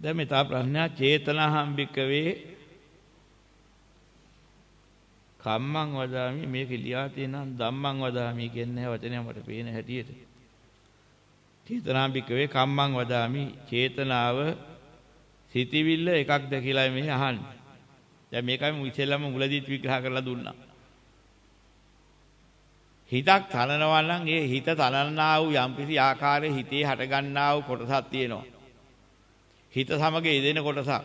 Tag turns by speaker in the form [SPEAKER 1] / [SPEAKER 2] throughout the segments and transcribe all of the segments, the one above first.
[SPEAKER 1] දැන් මේ තා ප්‍රඥා චේතනාහම්බිකවේ කම්මං වදාමි මේක ලියා තියෙනම් ධම්මං වදාමි කියන්නේ වචනය මට පේන හැටියට. චේතනාම්බිකවේ කම්මං වදාමි චේතනාව සිතිවිල්ල එකක්ද කියලා මේ අහන්නේ. දැන් මේකයි මම ඉස්සෙල්ලාම මුලදීත් විග්‍රහ කරලා දුන්නා. හිතක් තනනවා නම් ඒ හිත තනන්නා වූ යම්කිසි ආකාරයේ හිතේ හටගන්නා වූ කොටසක් තියෙනවා. හිත සමග යෙදෙන කොටසක්.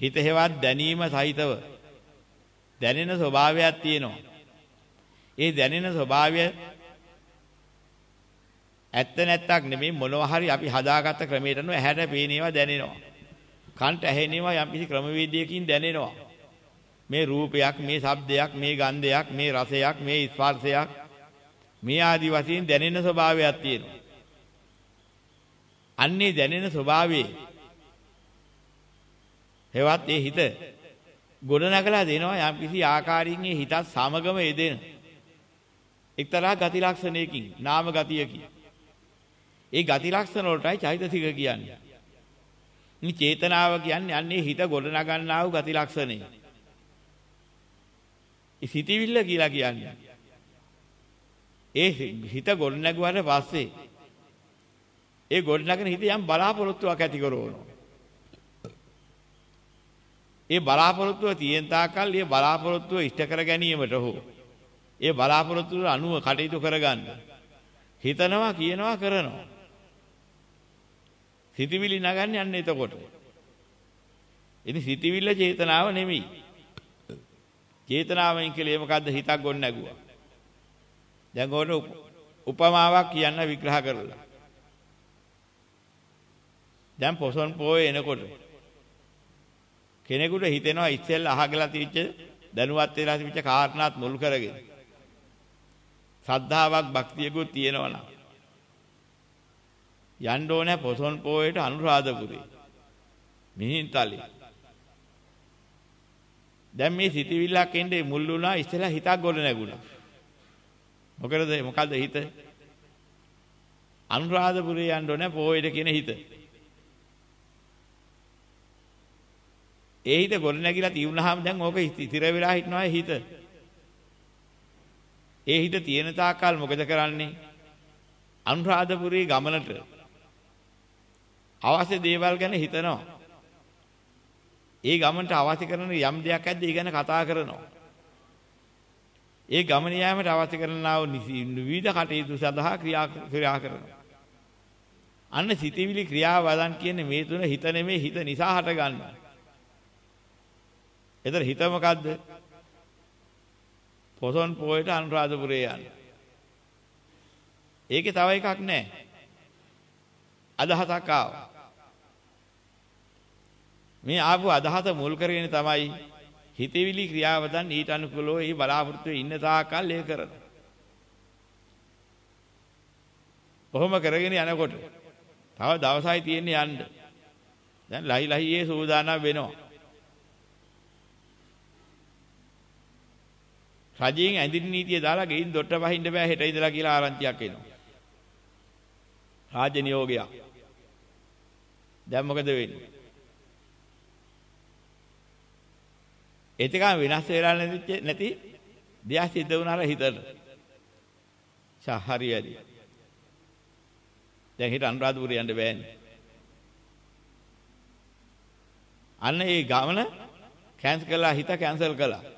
[SPEAKER 1] හිත හේවත් දැනීම සහිතව දැනෙන ස්වභාවයක් තියෙනවා. ඒ දැනෙන ස්වභාවය ඇත්ත නැත්තක් නෙමෙයි මොනවා හරි අපි හදාගත්ත ක්‍රමයට නෝ ඇහැට පේනේවා දැනෙනවා. කන්ට ඇහෙනේවා යම්කිසි ක්‍රමවේදයකින් දැනෙනවා. මේ රූපයක් මේ ශබ්දයක් මේ ගන්ධයක් මේ රසයක් මේ ස්පර්ශයක් මේ ආදි වශයෙන් දැනෙන ස්වභාවයක් තියෙනවා. අන්නේ දැනෙන ස්වභාවයේ හෙවත් ඒ හිත ගොඩනගලා දෙනවා යම් කිසි ආකාරයෙන් ඒ හිතත් සමගම යෙදෙන එක්තරා ගති ලක්ෂණයකින් නාම ගතියකින් ඒ ගති ලක්ෂණ වලටයි චෛතසික කියන්නේ. මේ චේතනාව කියන්නේ අන්නේ හිත ගොඩනගන්නා වූ ගති ලක්ෂණය. ඒ සිටිවිල්ල කියලා කියන්නේ. ඒ හිත ගොඩ නැගුවාට පස්සේ ඒ ගොඩ නැගෙන හිත යම් බලාපොරොත්තුවක් ඇති කරවනවා. ඒ බලාපොරොත්තුව තියෙන තාකල් ඒ බලාපොරොත්තුව ඉෂ්ට කර ගැනීමට හෝ ඒ බලාපොරොත්තුව අනුව කටයුතු කරගන්න හිතනවා කියනවා කරනවා. සිතවිලි නගන්නේ අන්න එතකොට. ඉතින් සිතවිල්ල චේතනාව නෙමෙයි. චේතනාවෙන් කියලා මොකද්ද හිතක් ගොඩ නැගුවා. දැන් ඕන උපමාවක් කියන්න විග්‍රහ කරලා. දැන් පොසොන් පොයේ එනකොට කෙනෙකුට හිතෙනවා ඉස්සෙල්ලා අහගලා තිබිච්ච දැනුවත් වෙලා තිබිච්ච කාරණාත් මුල් කරගෙන ශ්‍රද්ධාවක් භක්තියකුත් තියෙනවා නම් යන්න ඕනේ පොසොන් පොයේට අනුරාධපුරේ මිහින්තලේ දැන් මේ සිතවිල්ලක් එන්නේ මුල් වුණා ඉස්සෙල්ලා හිතක් ගොඩ නැගුණා. මොකද මොකද්ද හිත? අනුරාධපුරේ යන්න ඕනේ පොයේට කියන හිත. ඒ හිත ගොඩ නැගිලා තියුණාම දැන් ඕක ඉතිර වෙලා හිටනවා හිත. ඒ හිත තියෙන තාක්කල් මොකද කරන්නේ? අනුරාධපුරේ ගමනට අවශ්‍ය දේවල් ගැන හිතනවා. ඒ ගමනට අවශ්‍ය කරන යම් දෙයක් ඇද්ද ඒ ගැන කතා කරනවා. ඒ ගමන යාමට අවශ්‍ය කරනා වූ විවිධ කටයුතු සඳහා ක්‍රියා ක්‍රියා කරනවා. අන්න සිතවිලි ක්‍රියාව වදන් කියන්නේ මේ තුන හිත නෙමෙයි හිත නිසා හට ගන්නවා. එතන හිත මොකද්ද? පොසොන් පොයට අනුරාධපුරේ යන්න. ඒකේ තව එකක් නැහැ. අදහසක් ආවා. මේ ආපු අදහස මුල් කරගෙන තමයි හිතවිලි ක්‍රියාවදන් ඊට අනුකූලව ඒ බලාපොරොත්තු ඉන්න තාකල් ඒ කරන. කොහොම කරගෙන යනකොට තව දවසයි තියෙන්නේ යන්න. දැන් ලහි ලහියේ සූදානම් වෙනවා. රජයෙන් ඇඳින් නීතිය දාලා ගෙයින් දොට්ට බහින්න බෑ හෙට ඉඳලා කියලා ආරංචියක් එනවා. රාජ්‍ය නියෝගයක්. දැන් මොකද වෙන්නේ? එතකම වෙනස් වෙලා නැති නැති දෙයක් සිද්ධ වුණාර හිතට. සහරි වැඩි. දැන් හිට අනුරාධපුර යන්න බෑනේ. අන්න ඒ ගමන කැන්සල් කළා හිත කැන්සල් කළා.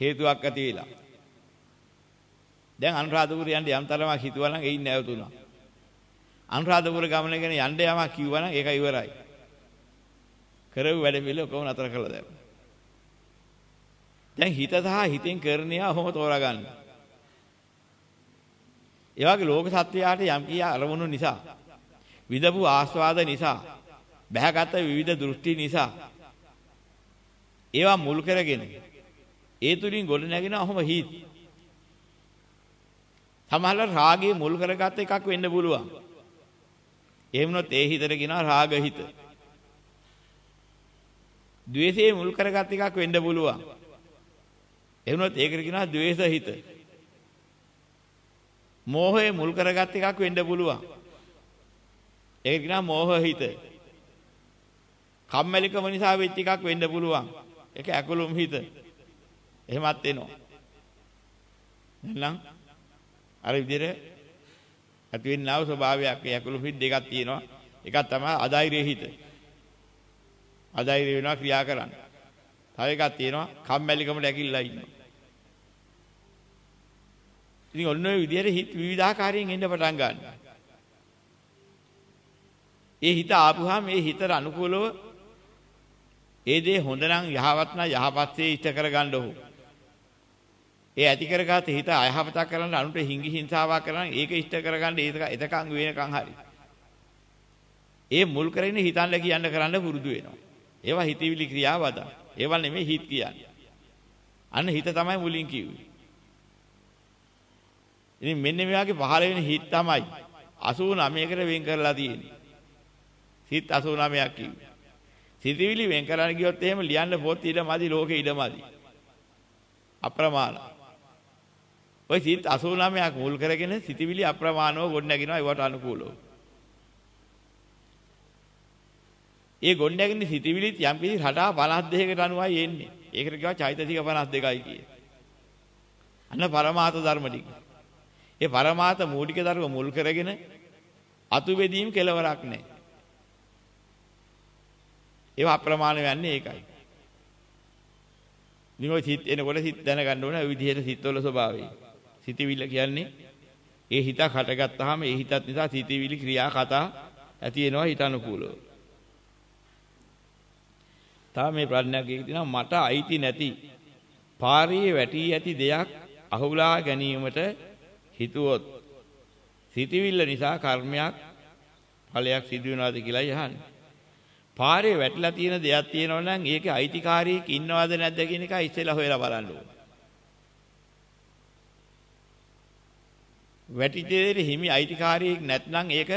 [SPEAKER 1] හේතුවක් ඇති වෙලා. දැන් අනුරාධපුර යන්න යම් තරමක් හිතුවා නම් එයින් නැවතුණා. අනුරාධපුර ගමන ගැන යන්න යමක් කිව්වා නම් ඒක ඉවරයි. කරව වැඩ පිළිවෙල කොහොම නතර කළාද? දැන් හිත සහ හිතෙන් කරන ඒවා කොහොම තෝරගන්න. ඒ වගේ ලෝක සත්‍යයට යම් කී අරමුණු නිසා විදපු ආස්වාද නිසා බහැගත් විවිධ දෘෂ්ටි නිසා ඒවා මුල් කරගෙන ඒ තුලින් ගොඩ නැගෙන ඔහොම හිත් සමහරවල් රාගයේ මුල් කරගත් එකක් වෙන්න පුළුවන්. එහෙම වුණොත් ඒ හිතට කියනවා රාග හිත. ද්වේෂයේ මුල් කරගත් එකක් වෙන්න පුළුවන්. එවුනොත් ඒකට කියනවා ද්වේෂ හිත. මෝහය මුල් කරගත් එකක් වෙන්න පුළුවන්. ඒක කියනවා මෝහ හිත. කම්මැලිකම නිසා වෙච්ච එකක් වෙන්න පුළුවන්. ඒක ඇකුළුම් හිත. එහෙමත් වෙනවා. එහෙනම් අර විදිහට ඇති වෙන්නා වූ ස්වභාවයක් ඒ ඇකුළුම් හිත දෙකක් තියෙනවා. එකක් තමයි අධෛර්ය හිත. අධෛර්ය වෙනවා ක්‍රියා කරන්න. තව එකක් තියෙනවා කම්මැලිකමට ඇකිල්ලා ඉන්නවා. ඉතින් ඔන්න ඔය විදිහට හිත විවිධාකාරයෙන් එන්න පටන් ගන්නවා. ඒ හිත ආපුහම ඒ හිතට අනුකූලව ඒ දේ හොඳ නම් යහවත් නම් යහපත්සේ ඉෂ්ට කරගන්න ඕ. ඒ ඇති කරගත හිත අයහපතක් කරන්න අනුට හිඟි හිංසාවක් කරන්න ඒක ඉෂ්ට කරගන්න ඒක එතකන් වෙනකන් හරි. ඒ මුල් කරගෙන හිතන්න කියන්න කරන්න පුරුදු වෙනවා. ඒවා හිතවිලි ක්‍රියාවද. ඒවා නෙමෙයි හිත කියන්නේ. අන්න හිත තමයි මුලින් කිව්වේ. ඉතින් මෙන්න මේ වගේ පහළ වෙන හිත තමයි 89කට වෙන් කරලා තියෙන්නේ. සිත් 89ක් කිව්වේ. සිතවිලි වෙන් කරන්න ගියොත් එහෙම ලියන්න පොත් ඉඩමදි ලෝකේ ඉඩමදි. අප්‍රමාණ. ওই සිත් 89ක් මුල් කරගෙන සිටිවිලි අප්‍රමාණව ගොඩනගිනවා ඒවට අනුකූලව. ඒ ගොඩනැගෙන සිටිවිලිත් යම් කිසි රටා 52කට අනුවයි එන්නේ. ඒකට කියවා චෛතසික 52යි කිය. අන්න පරමාර්ථ ධර්ම ටික. ඒ පරමාර්ථ මූලික ධර්ම මුල් කරගෙන අතු බෙදීම් කෙලවරක් නැහැ. ඒව අප්‍රමාණ වෙන්නේ ඒකයි. නිකෝ සිත් එනකොට සිත් දැනගන්න ඕන විදිහට සිත්වල ස්වභාවය. සිතවිල්ල කියන්නේ ඒ හිතක් හටගත්තාම ඒ හිතත් නිසා සිතවිලි ක්‍රියා කතා ඇති වෙනවා හිත අනුකූලව. තා මේ ප්‍රඥාවක් කියනවා මට අයිති නැති පාරියේ වැටි ඇති දෙයක් අහුලා ගැනීමට හිතුවොත් සිතවිල්ල නිසා කර්මයක් ඵලයක් සිදු වෙනවාද කියලා යහන්නේ. පාරේ වැටිලා තියෙන දෙයක් තියෙනවා නම් ඒකේ අයිතිකාරියෙක් ඉන්නවද නැද්ද කියන එක ඉස්සෙල්ලා හොයලා බලන්න ඕන. වැටිච්ච දෙයට හිමි අයිතිකාරියෙක් නැත්නම් ඒක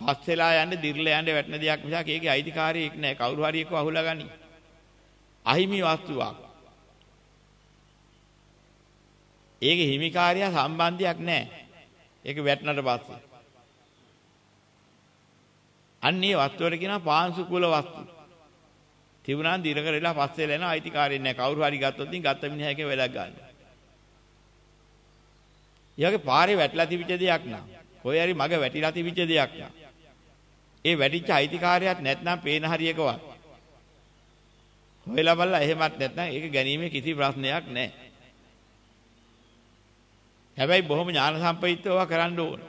[SPEAKER 1] පස්සෙලා යන්න දිර්ලා යන්න වැටෙන දෙයක් මිසක් ඒකේ අයිතිකාරියෙක් නැහැ. කවුරු හරි එක්ක අහුලා ගනි. අහිමි වස්තුවක්. ඒකේ හිමිකාරිය සම්බන්ධයක් නැහැ. ඒක වැටෙනට පස්සේ. අන්නේ වස්තුවට කියනවා පාංශු කුල වස්තු. තිබුණාන් දිර කරලා පස්සේ ලැන අයිතිකාරියෙක් නැහැ. කවුරු හරි ගත්තොත් ඉතින් ගත්ත මිනිහාගේ වැඩක් ගන්න. ඊයගේ පාරේ වැටලා තිබිච්ච දෙයක් නා. කොයි හරි මග වැටිලා තිබිච්ච දෙයක් නා. ඒ වැටිච්ච අයිතිකාරයක් නැත්නම් පේන හරියකවත්. හොයලා බලලා එහෙමත් නැත්නම් ඒක ගැනීමේ කිසි ප්‍රශ්නයක් නැහැ. හැබැයි බොහොම ඥාන සම්ප්‍රයුක්තව කරන්න ඕන.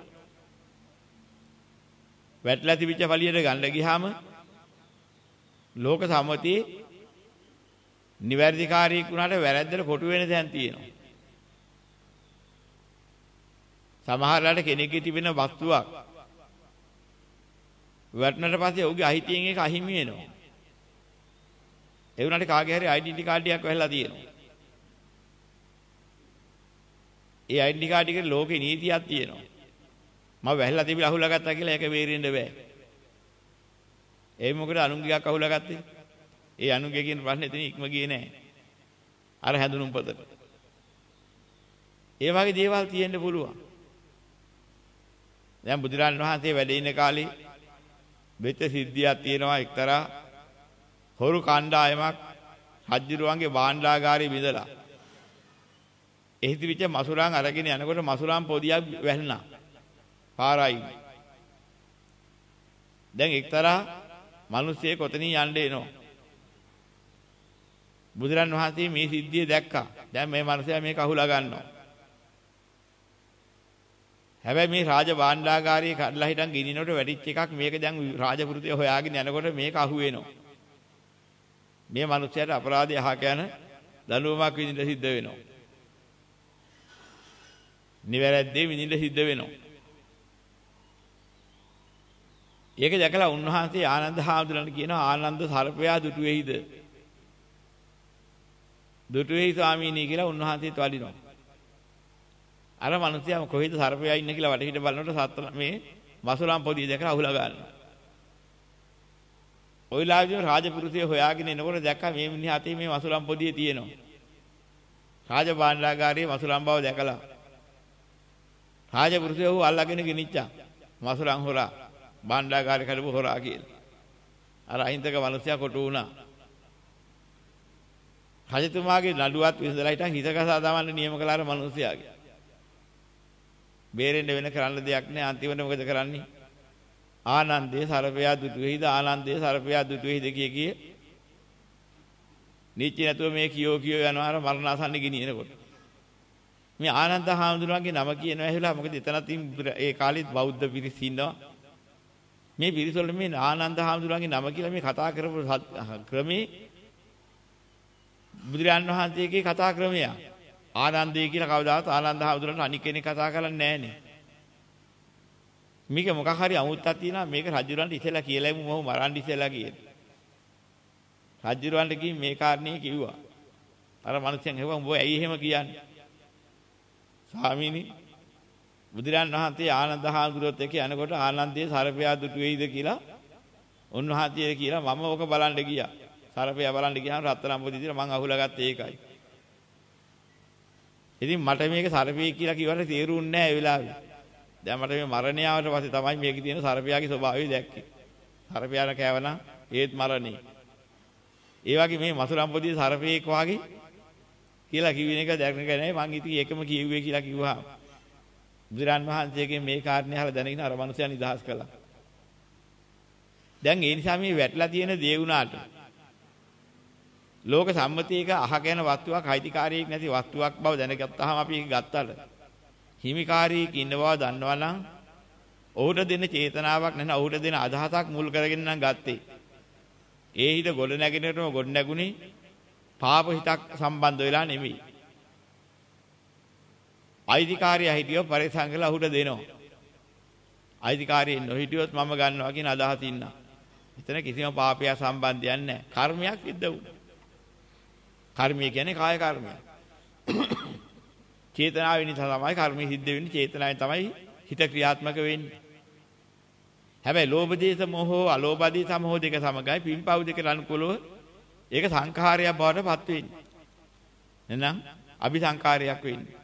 [SPEAKER 1] වැටලා තිබිච්ච පළියට ගන්න ගියාම ලෝක සම්මතියේ නිවැරදිකාරයෙක් වුණාට වැරද්දට කොටු වෙන තැන් තියෙනවා. සමහරලාට කෙනෙක්ගේ තිබෙන වස්තුවක් වැටුණට පස්සේ ඔහුගේ අහිතියෙන් ඒක අහිමි වෙනවා. ඒ වුණාට කාගේ හරි ඩෙන්ටිටි කාඩ් එකක් වැහලා තියෙනවා. ඒ ඩෙන්ටිටි කාඩ් එකේ ලෝකේ නීතියක් තියෙනවා. මම වැහලා තිබිලා අහුලා ගත්තා කියලා ඒක බේරෙන්න බෑ. ඒ මොකද අනුන්ගියක් අහුලා ගත්තේ? ඒ අනුන්ගේ කියන ප්‍රශ්නේ එතන ඉක්ම ගියේ නෑ. අර හැඳුනුම් පොතට. ඒ වගේ දේවල් තියෙන්න පුළුවන්. දැන් බුදුරන් වහන්සේ වැඩ ඉන්න කාලේ වෙච්ච සිද්ධියක් තියෙනවා එක්තරා හොරු කණ්ඩායමක් රජ්ජුරුවන්ගේ භාණ්ඩාගාරේ විඳලා එහි තිබිච්ච මසුරන් අරගෙන යනකොට මසුරන් පොදියක් වැහුණා පාරයි. දැන් එක්තරා මිනිස්සේ කොතනින් යන්න එනෝ බුදුරන් වහන්සේ මේ සිද්ධිය දැක්කා. දැන් මේ මිනිසයා මේක අහුලා ගන්නවා. හැබැයි මේ රාජ භාණ්ඩාගාරයේ කඩලා හිටන් ගිනිනකොට වැටිච්ච එකක් මේක දැන් රාජපුරුතේ හොයාගෙන යනකොට මේක අහුවෙනවා. මේ මිනිස්යාට අපරාධය අහක යන දඬුවමක් විඳින්න සිද්ධ වෙනවා. නිවැරද්දේ විඳින්න සිද්ධ වෙනවා. ඒක දැකලා උන්වහන්සේ ආනන්ද හාමුදුරන්ට කියනවා ආනන්ද සර්පයා දුටුවේයිද? දුටුවේයි ස්වාමීනි කියලා උන්වහන්සේත් වඩිනවා. අර මිනිස්සයා කොහෙද සර්පයා ඉන්නේ කියලා වටහිට බලනකොට සත්ත මේ මසුරම් පොදිය දැකලා අහුලා ගන්නවා. ওই ලාජින රාජපුරුෂය හොයාගෙන එනකොට දැක්කා මේ මිනිහ අතේ මේ මසුරම් පොදිය තියෙනවා. රාජභාණ්ඩාගාරයේ මසුරම් බව දැකලා රාජපුරුෂය ඌ අල්ලගෙන ගෙනිච්චා. මසුරන් හොරා, භාණ්ඩාගාරේ කඩපු හොරා කියලා. අර අහිංසක මිනිසයා කොටු වුණා. රජතුමාගේ නඩුවත් විසඳලා හිටන් හිතකසා දාමන්න නියම කළා අර මිනිසයාගේ. බේරෙන්න වෙන කරන්න දෙයක් නැහැ. අන්තිමට මොකද කරන්නේ? ආනන්දේ සර්පයා දුටු වෙයිද? ආනන්දේ සර්පයා දුටු වෙයිද කිය කිය. නිච්ච නැතුව මේ කියෝ කියෝ යනවා. අර මරණාසන්න ගිනිනකොට. මේ ආනන්ද හාමුදුරුවන්ගේ නම කියනවා ඇහිලා මොකද එතනත් ඒ කාලෙත් බෞද්ධ පිරිස් ඉන්නවා. මේ පිරිස් වල මේ ආනන්ද හාමුදුරුවන්ගේ නම කියලා මේ කතා කරපු ක්‍රමේ බුදුරජාන් වහන්සේගේ කතා ක්‍රමය ආනන්දේ කියලා කවදාවත් ආනන්ද හාමුදුරුවන්ට අනික් කෙනෙක් කතා කරන්නේ නැහනේ මේක මොකක් හරි අමුත්තක් තියෙනවා මේක රජුරන්ට ඉතලා කියලා මම මරන්න ඉතලා කියලා. රජුරන්ට කිව්ව මේ කාරණේ කිව්වා. අර මිනිස්සුන් හෙව්වා උඹ ඇයි එහෙම කියන්නේ? ස්වාමීනි බුදුරන් වහන්සේ ආනන්ද හාමුදුරුවොත් එක්ක යනකොට ආනන්දයේ සර්පයා දුටු වෙයිද කියලා උන්වහන්සේ කියලා මම ඕක බලන්න ගියා. සර්පයා බලන්න ගියාම රත්තරන් පොඩි දිලා මං අහුලා ගත්තේ ඒකයි. ඉතින් මට මේක සර්පේ කියලා කිව්වට තේරුන්නේ නැහැ ඒ වෙලාවේ. දැන් මට මේ මරණය ආවට පස්සේ තමයි මේකේ තියෙන සර්පයාගේ ස්වභාවය දැක්කේ. සර්පයාන කෑවනම් ඒත් මරණේ. ඒ වගේ මේ මසුරම් පොඩි සර්පයෙක් වාගේ කියලා කිව්වෙන එක දැක්නක නැහැ මං ඉතින් ඒකම කිව්වේ කියලා කිව්වා. බුදුරන් වහන්සේගේ මේ කාරණේ අහලා දැනගෙන අර මනුස්සයා නිදහස් කළා. දැන් ඒ නිසා මේ වැටලා තියෙන දේ වුණාට ලෝක සම්මතියක අහගෙන වස්තුවක් අයිතිකාරයෙක් නැති වස්තුවක් බව දැනගත්තාම අපි ඒක ගත්තාට හිමිකාරයෙක් ඉන්න බව දන්නවනම් ඔහුට දෙන චේතනාවක් නැත්නම් ඔහුට දෙන අදහසක් මුල් කරගෙන නම් ගත්තේ. ඒ හිත ගොඩ නැගිනටම ගොඩ නැගුණේ පාප හිතක් සම්බන්ධ වෙලා නෙමෙයි. අයිතිකාරයා හිටියෝ පරිසං කරලා ඔහුට දෙනවා. අයිතිකාරයෙන් නොහිටියොත් මම ගන්නවා කියන අදහස ඉන්නා. එතන කිසිම පාපයක් සම්බන්ධයක් නැහැ. කර්මයක් සිද්ධ වුණා. කර්මය කියන්නේ කාය කර්මයක්. චේතනාව නිසා තමයි කර්මය සිද්ධ වෙන්නේ චේතනාවෙන් තමයි හිත ක්‍රියාත්මක වෙන්නේ. හැබැයි ලෝභ දේශ මොහෝ අලෝභ දේශ මොහෝ දෙක සමගයි පින්පව් දෙකට අනුකූලව ඒක සංඛාරයක් බවට පත් වෙන්නේ. එහෙනම් අபிසංකාරයක් වෙන්නේ.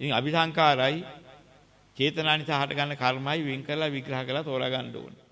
[SPEAKER 1] ඉතින් අபிසංකාරයි චේතනා නිසා හට ගන්න කර්මයි වෙන් කරලා විග්‍රහ කරලා තෝරා ගන්න ඕනේ.